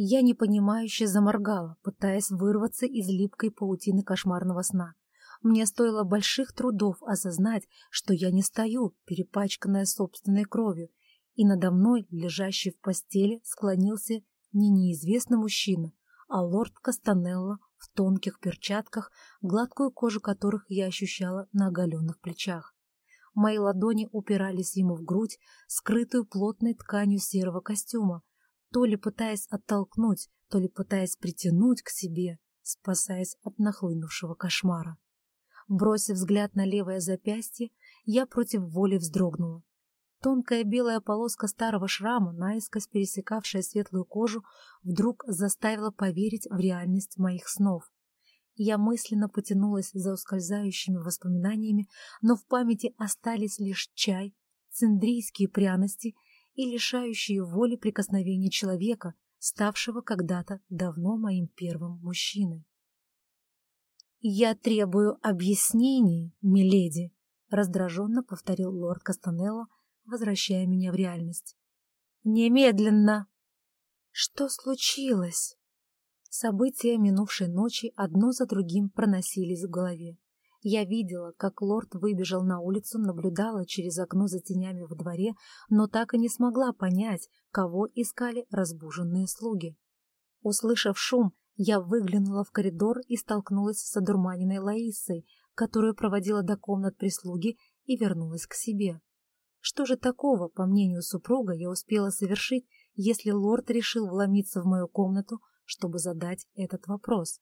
Я непонимающе заморгала, пытаясь вырваться из липкой паутины кошмарного сна. Мне стоило больших трудов осознать, что я не стою, перепачканная собственной кровью, и надо мной, лежащий в постели, склонился не неизвестный мужчина, а лорд Кастанелло в тонких перчатках, гладкую кожу которых я ощущала на оголенных плечах. Мои ладони упирались ему в грудь, скрытую плотной тканью серого костюма, то ли пытаясь оттолкнуть, то ли пытаясь притянуть к себе, спасаясь от нахлынувшего кошмара. Бросив взгляд на левое запястье, я против воли вздрогнула. Тонкая белая полоска старого шрама, наискось пересекавшая светлую кожу, вдруг заставила поверить в реальность моих снов. Я мысленно потянулась за ускользающими воспоминаниями, но в памяти остались лишь чай, циндрийские пряности и лишающие воли прикосновения человека, ставшего когда-то давно моим первым мужчиной. «Я требую объяснений, миледи», — раздраженно повторил лорд Кастанелло, возвращая меня в реальность. «Немедленно!» «Что случилось?» События минувшей ночи одно за другим проносились в голове. Я видела, как лорд выбежал на улицу, наблюдала через окно за тенями во дворе, но так и не смогла понять, кого искали разбуженные слуги. Услышав шум, я выглянула в коридор и столкнулась с одурманенной Лаисой, которую проводила до комнат прислуги и вернулась к себе. Что же такого, по мнению супруга, я успела совершить, если лорд решил вломиться в мою комнату, чтобы задать этот вопрос?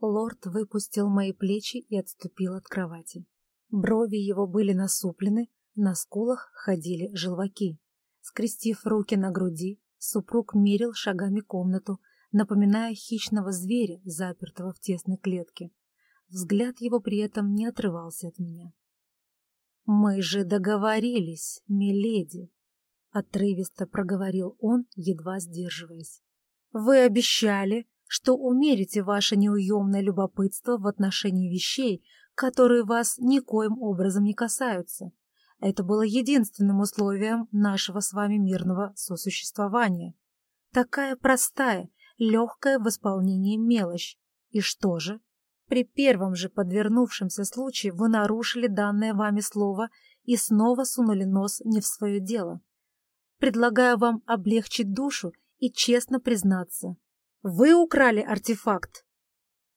Лорд выпустил мои плечи и отступил от кровати. Брови его были насуплены, на скулах ходили желваки. Скрестив руки на груди, супруг мерил шагами комнату, напоминая хищного зверя, запертого в тесной клетке. Взгляд его при этом не отрывался от меня. «Мы же договорились, миледи!» — отрывисто проговорил он, едва сдерживаясь. «Вы обещали, что умерите ваше неуемное любопытство в отношении вещей, которые вас никоим образом не касаются. Это было единственным условием нашего с вами мирного сосуществования. Такая простая, легкая в исполнении мелочь. И что же? При первом же подвернувшемся случае вы нарушили данное вами слово и снова сунули нос не в свое дело. Предлагаю вам облегчить душу и честно признаться. Вы украли артефакт.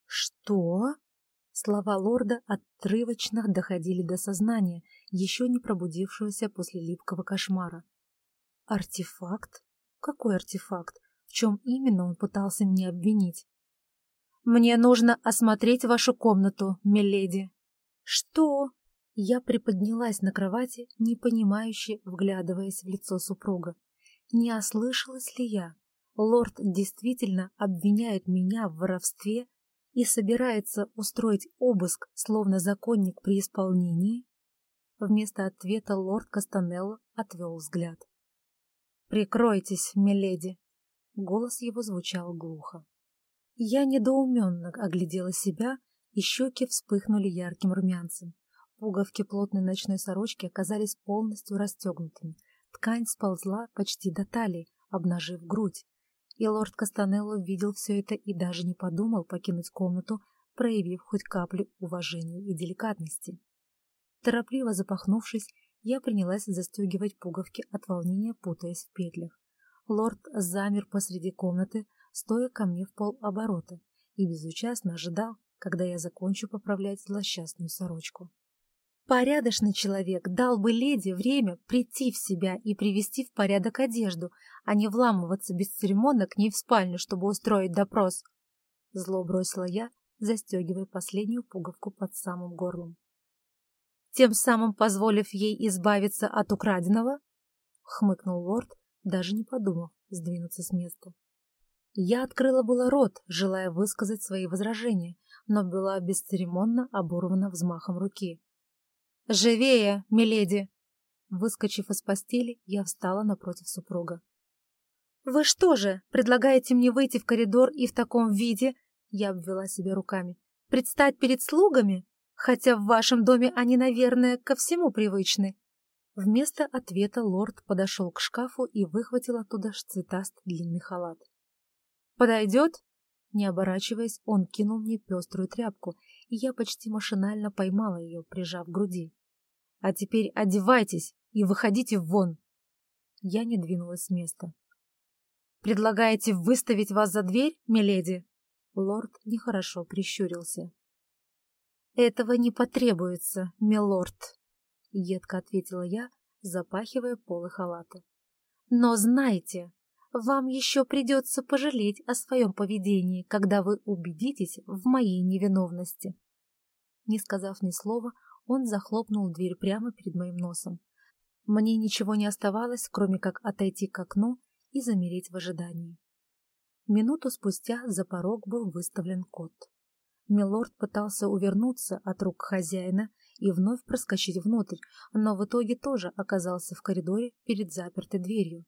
Что? Слова лорда отрывочно доходили до сознания, еще не пробудившегося после липкого кошмара. Артефакт? Какой артефакт? В чем именно он пытался меня обвинить? «Мне нужно осмотреть вашу комнату, миледи». «Что?» Я приподнялась на кровати, непонимающе вглядываясь в лицо супруга. Не ослышалась ли я? Лорд действительно обвиняет меня в воровстве и собирается устроить обыск, словно законник при исполнении? Вместо ответа лорд Кастанелло отвел взгляд. «Прикройтесь, миледи!» Голос его звучал глухо. Я недоуменно оглядела себя, и щеки вспыхнули ярким румянцем. Пуговки плотной ночной сорочки оказались полностью расстегнутыми. Ткань сползла почти до талии, обнажив грудь. И лорд Кастанелло видел все это и даже не подумал покинуть комнату, проявив хоть каплю уважения и деликатности. Торопливо запахнувшись, я принялась застегивать пуговки от волнения, путаясь в петлях. Лорд замер посреди комнаты, стоя ко мне в полоборота, и безучастно ожидал, когда я закончу поправлять злосчастную сорочку. Порядочный человек дал бы леди время прийти в себя и привести в порядок одежду, а не вламываться без церемонно к ней в спальню, чтобы устроить допрос. Зло бросила я, застегивая последнюю пуговку под самым горлом. Тем самым позволив ей избавиться от украденного, хмыкнул лорд, даже не подумав сдвинуться с места. Я открыла было рот, желая высказать свои возражения, но была бесцеремонно оборвана взмахом руки. «Живее, миледи!» Выскочив из постели, я встала напротив супруга. «Вы что же, предлагаете мне выйти в коридор и в таком виде?» Я обвела себя руками. «Предстать перед слугами? Хотя в вашем доме они, наверное, ко всему привычны». Вместо ответа лорд подошел к шкафу и выхватил оттуда цветастый длинный халат. Подойдет?» Не оборачиваясь, он кинул мне пеструю тряпку, и я почти машинально поймала ее, прижав к груди. «А теперь одевайтесь и выходите вон!» Я не двинулась с места. «Предлагаете выставить вас за дверь, миледи?» Лорд нехорошо прищурился. «Этого не потребуется, милорд», — едко ответила я, запахивая полы халата. «Но знайте, вам еще придется пожалеть о своем поведении, когда вы убедитесь в моей невиновности». Не сказав ни слова, он захлопнул дверь прямо перед моим носом. Мне ничего не оставалось, кроме как отойти к окну и замереть в ожидании. Минуту спустя за порог был выставлен кот. Милорд пытался увернуться от рук хозяина и вновь проскочить внутрь, но в итоге тоже оказался в коридоре перед запертой дверью.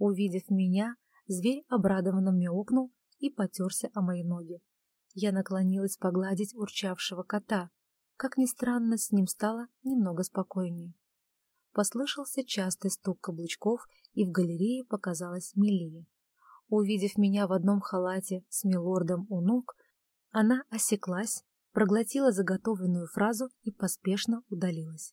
Увидев меня, зверь обрадованно мяукнул и потерся о мои ноги. Я наклонилась погладить урчавшего кота. Как ни странно, с ним стало немного спокойнее. Послышался частый стук каблучков, и в галерее показалась Милия. Увидев меня в одном халате с милордом у ног, она осеклась, проглотила заготовленную фразу и поспешно удалилась.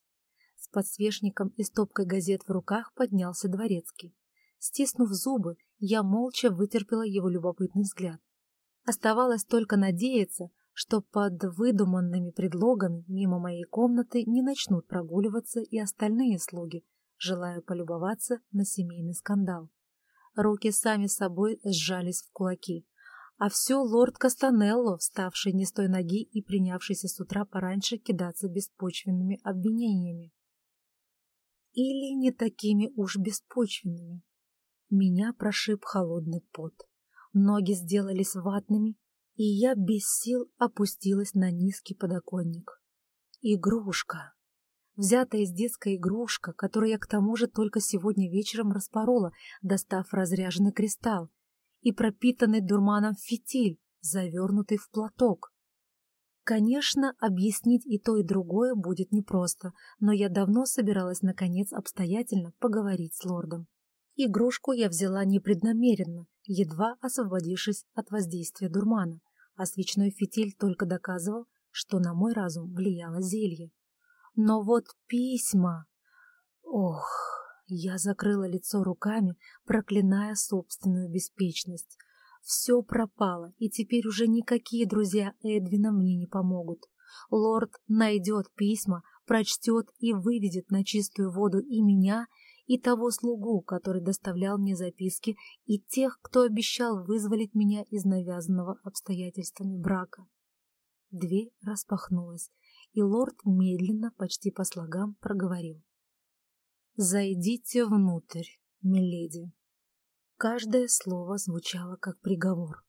С подсвечником и стопкой газет в руках поднялся дворецкий. Стиснув зубы, я молча вытерпела его любопытный взгляд. Оставалось только надеяться, что под выдуманными предлогами мимо моей комнаты не начнут прогуливаться и остальные слуги, желая полюбоваться на семейный скандал. Руки сами собой сжались в кулаки. А все лорд Кастанелло, вставший не с той ноги и принявшийся с утра пораньше кидаться беспочвенными обвинениями. Или не такими уж беспочвенными. Меня прошиб холодный пот. Ноги сделались ватными, и я без сил опустилась на низкий подоконник. Игрушка. Взятая из детской игрушка, которую я к тому же только сегодня вечером распорола, достав разряженный кристалл, и пропитанный дурманом фитиль, завернутый в платок. Конечно, объяснить и то, и другое будет непросто, но я давно собиралась, наконец, обстоятельно поговорить с лордом. Игрушку я взяла непреднамеренно, едва освободившись от воздействия дурмана, а свечной фитиль только доказывал, что на мой разум влияло зелье. Но вот письма... Ох, я закрыла лицо руками, проклиная собственную беспечность. Все пропало, и теперь уже никакие друзья Эдвина мне не помогут. Лорд найдет письма, прочтет и выведет на чистую воду и меня, и того слугу, который доставлял мне записки, и тех, кто обещал вызволить меня из навязанного обстоятельствами брака. Дверь распахнулась, и лорд медленно, почти по слогам, проговорил. «Зайдите внутрь, миледи». Каждое слово звучало как приговор.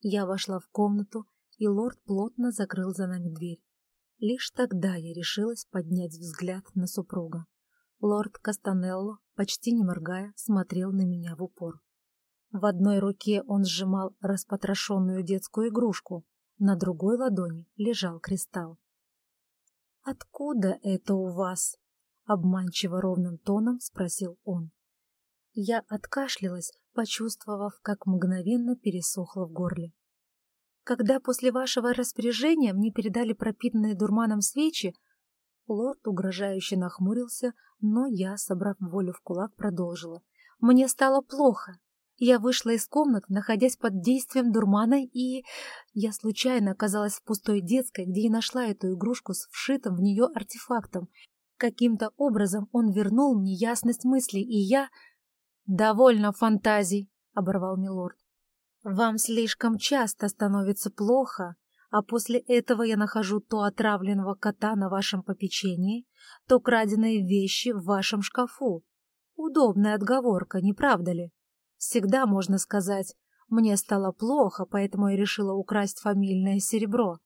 Я вошла в комнату, и лорд плотно закрыл за нами дверь. Лишь тогда я решилась поднять взгляд на супруга. Лорд Кастанелло, почти не моргая, смотрел на меня в упор. В одной руке он сжимал распотрошенную детскую игрушку, на другой ладони лежал кристалл. «Откуда это у вас?» — обманчиво ровным тоном спросил он. Я откашлялась, почувствовав, как мгновенно пересохло в горле. «Когда после вашего распоряжения мне передали пропитанные дурманом свечи, Лорд угрожающе нахмурился, но я, собрав волю в кулак, продолжила. Мне стало плохо. Я вышла из комнаты, находясь под действием дурмана, и... Я случайно оказалась в пустой детской, где и нашла эту игрушку с вшитым в нее артефактом. Каким-то образом он вернул мне ясность мыслей, и я... «Довольно фантазий», — оборвал милорд. «Вам слишком часто становится плохо, а после этого я нахожу то отравленного кота на вашем попечении, то краденые вещи в вашем шкафу. Удобная отговорка, не правда ли? Всегда можно сказать «мне стало плохо, поэтому я решила украсть фамильное серебро».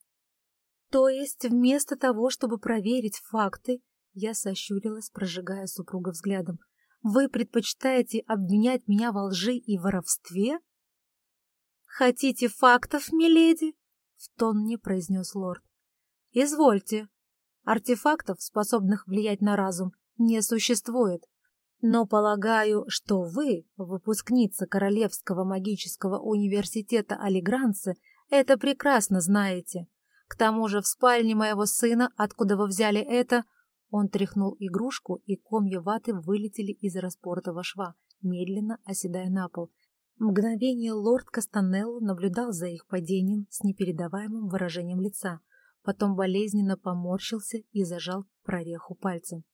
То есть вместо того, чтобы проверить факты, я сощурилась, прожигая супруга взглядом, вы предпочитаете обвинять меня во лжи и воровстве? Хотите фактов, миледи? — в тон мне произнес лорд. «Извольте. Артефактов, способных влиять на разум, не существует. Но полагаю, что вы, выпускница Королевского магического университета Алигранцы, это прекрасно знаете. К тому же в спальне моего сына, откуда вы взяли это, он тряхнул игрушку, и комья ваты вылетели из распортого шва, медленно оседая на пол. Мгновение лорд Кастанелло наблюдал за их падением с непередаваемым выражением лица, потом болезненно поморщился и зажал прореху пальцем.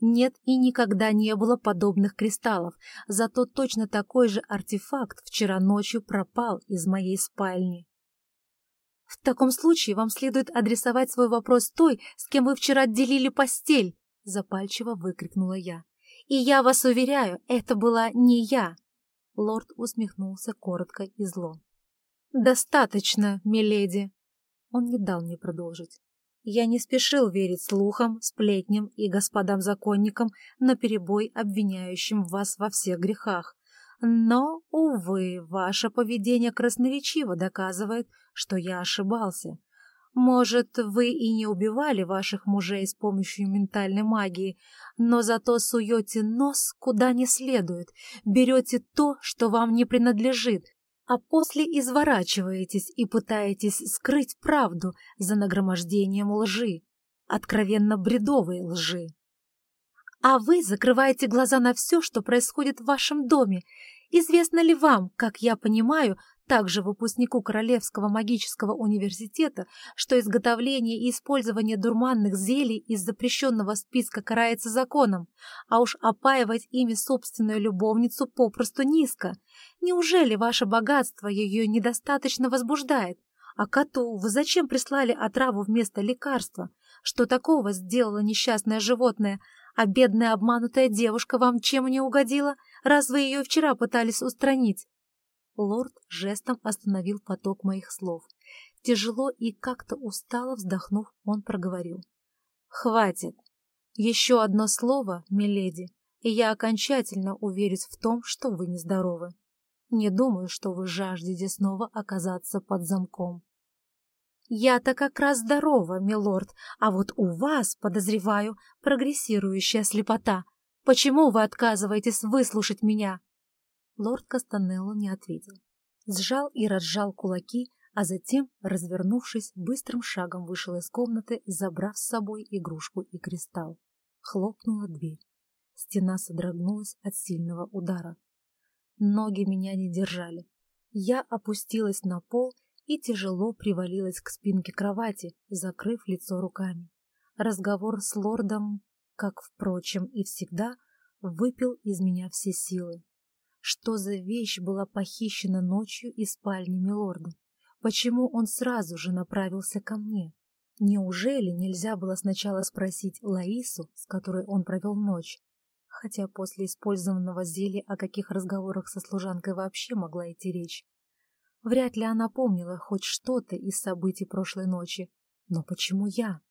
Нет и никогда не было подобных кристаллов, зато точно такой же артефакт вчера ночью пропал из моей спальни. В таком случае вам следует адресовать свой вопрос той, с кем вы вчера делили постель, запальчиво выкрикнула я. И я вас уверяю, это была не я. Лорд усмехнулся коротко и зло. «Достаточно, миледи!» Он не дал мне продолжить. Я не спешил верить слухам, сплетням и господам-законникам, наперебой обвиняющим вас во всех грехах. Но, увы, ваше поведение красноречиво доказывает, что я ошибался. Может, вы и не убивали ваших мужей с помощью ментальной магии, но зато суете нос куда не следует, берете то, что вам не принадлежит, а после изворачиваетесь и пытаетесь скрыть правду за нагромождением лжи, откровенно бредовой лжи. А вы закрываете глаза на все, что происходит в вашем доме. Известно ли вам, как я понимаю, также выпускнику Королевского магического университета, что изготовление и использование дурманных зелий из запрещенного списка карается законом, а уж опаивать ими собственную любовницу попросту низко. Неужели ваше богатство ее недостаточно возбуждает? А коту вы зачем прислали отраву вместо лекарства? Что такого сделало несчастное животное? А бедная обманутая девушка вам чем не угодила, раз вы ее вчера пытались устранить? Лорд жестом остановил поток моих слов. Тяжело и как-то устало вздохнув, он проговорил. «Хватит! Еще одно слово, миледи, и я окончательно уверюсь в том, что вы нездоровы. Не думаю, что вы жаждете снова оказаться под замком». «Я-то как раз здорова, милорд, а вот у вас, подозреваю, прогрессирующая слепота. Почему вы отказываетесь выслушать меня?» Лорд Кастанелло не ответил. Сжал и разжал кулаки, а затем, развернувшись, быстрым шагом вышел из комнаты, забрав с собой игрушку и кристалл. Хлопнула дверь. Стена содрогнулась от сильного удара. Ноги меня не держали. Я опустилась на пол и тяжело привалилась к спинке кровати, закрыв лицо руками. Разговор с лордом, как, впрочем, и всегда, выпил из меня все силы. Что за вещь была похищена ночью из спальни Милорда? Почему он сразу же направился ко мне? Неужели нельзя было сначала спросить Лаису, с которой он провел ночь? Хотя после использованного зелья о каких разговорах со служанкой вообще могла идти речь. Вряд ли она помнила хоть что-то из событий прошлой ночи. Но почему я?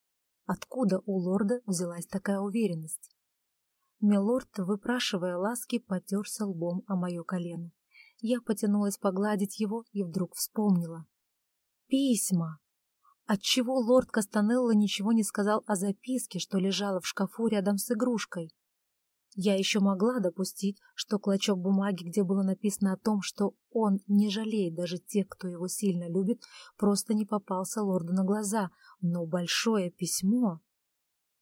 Откуда у лорда взялась такая уверенность? Милорд, выпрашивая ласки, потерся лбом о мое колено. Я потянулась погладить его и вдруг вспомнила. Письма! Отчего лорд Кастанелло ничего не сказал о записке, что лежала в шкафу рядом с игрушкой? Я еще могла допустить, что клочок бумаги, где было написано о том, что он не жалеет даже тех, кто его сильно любит, просто не попался лорду на глаза, но большое письмо...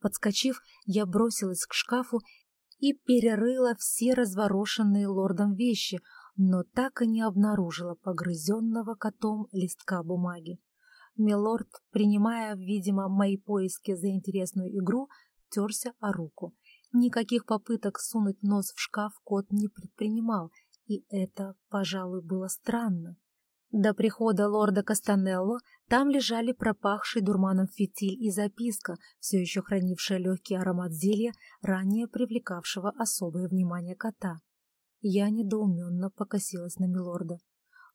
Подскочив, я бросилась к шкафу и перерыла все разворошенные лордом вещи, но так и не обнаружила погрызенного котом листка бумаги. Милорд, принимая, видимо, мои поиски за интересную игру, терся о руку. Никаких попыток сунуть нос в шкаф кот не предпринимал, и это, пожалуй, было странно. До прихода лорда Кастанелло там лежали пропахший дурманом фитиль и записка, все еще хранившая легкий аромат зелья, ранее привлекавшего особое внимание кота. Я недоуменно покосилась на милорда.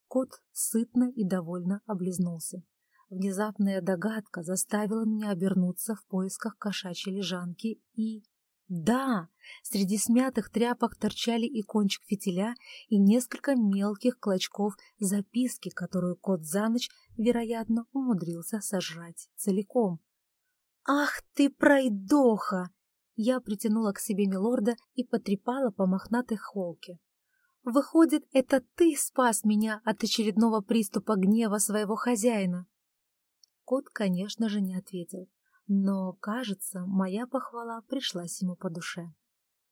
Кот сытно и довольно облизнулся. Внезапная догадка заставила меня обернуться в поисках кошачьей лежанки и... Да, среди смятых тряпок торчали и кончик фитиля, и несколько мелких клочков записки, которую кот за ночь, вероятно, умудрился сожрать целиком. «Ах ты, пройдоха!» Я притянула к себе милорда и потрепала по мохнатой холке. «Выходит, это ты спас меня от очередного приступа гнева своего хозяина?» Кот, конечно же, не ответил, но, кажется, моя похвала пришлась ему по душе.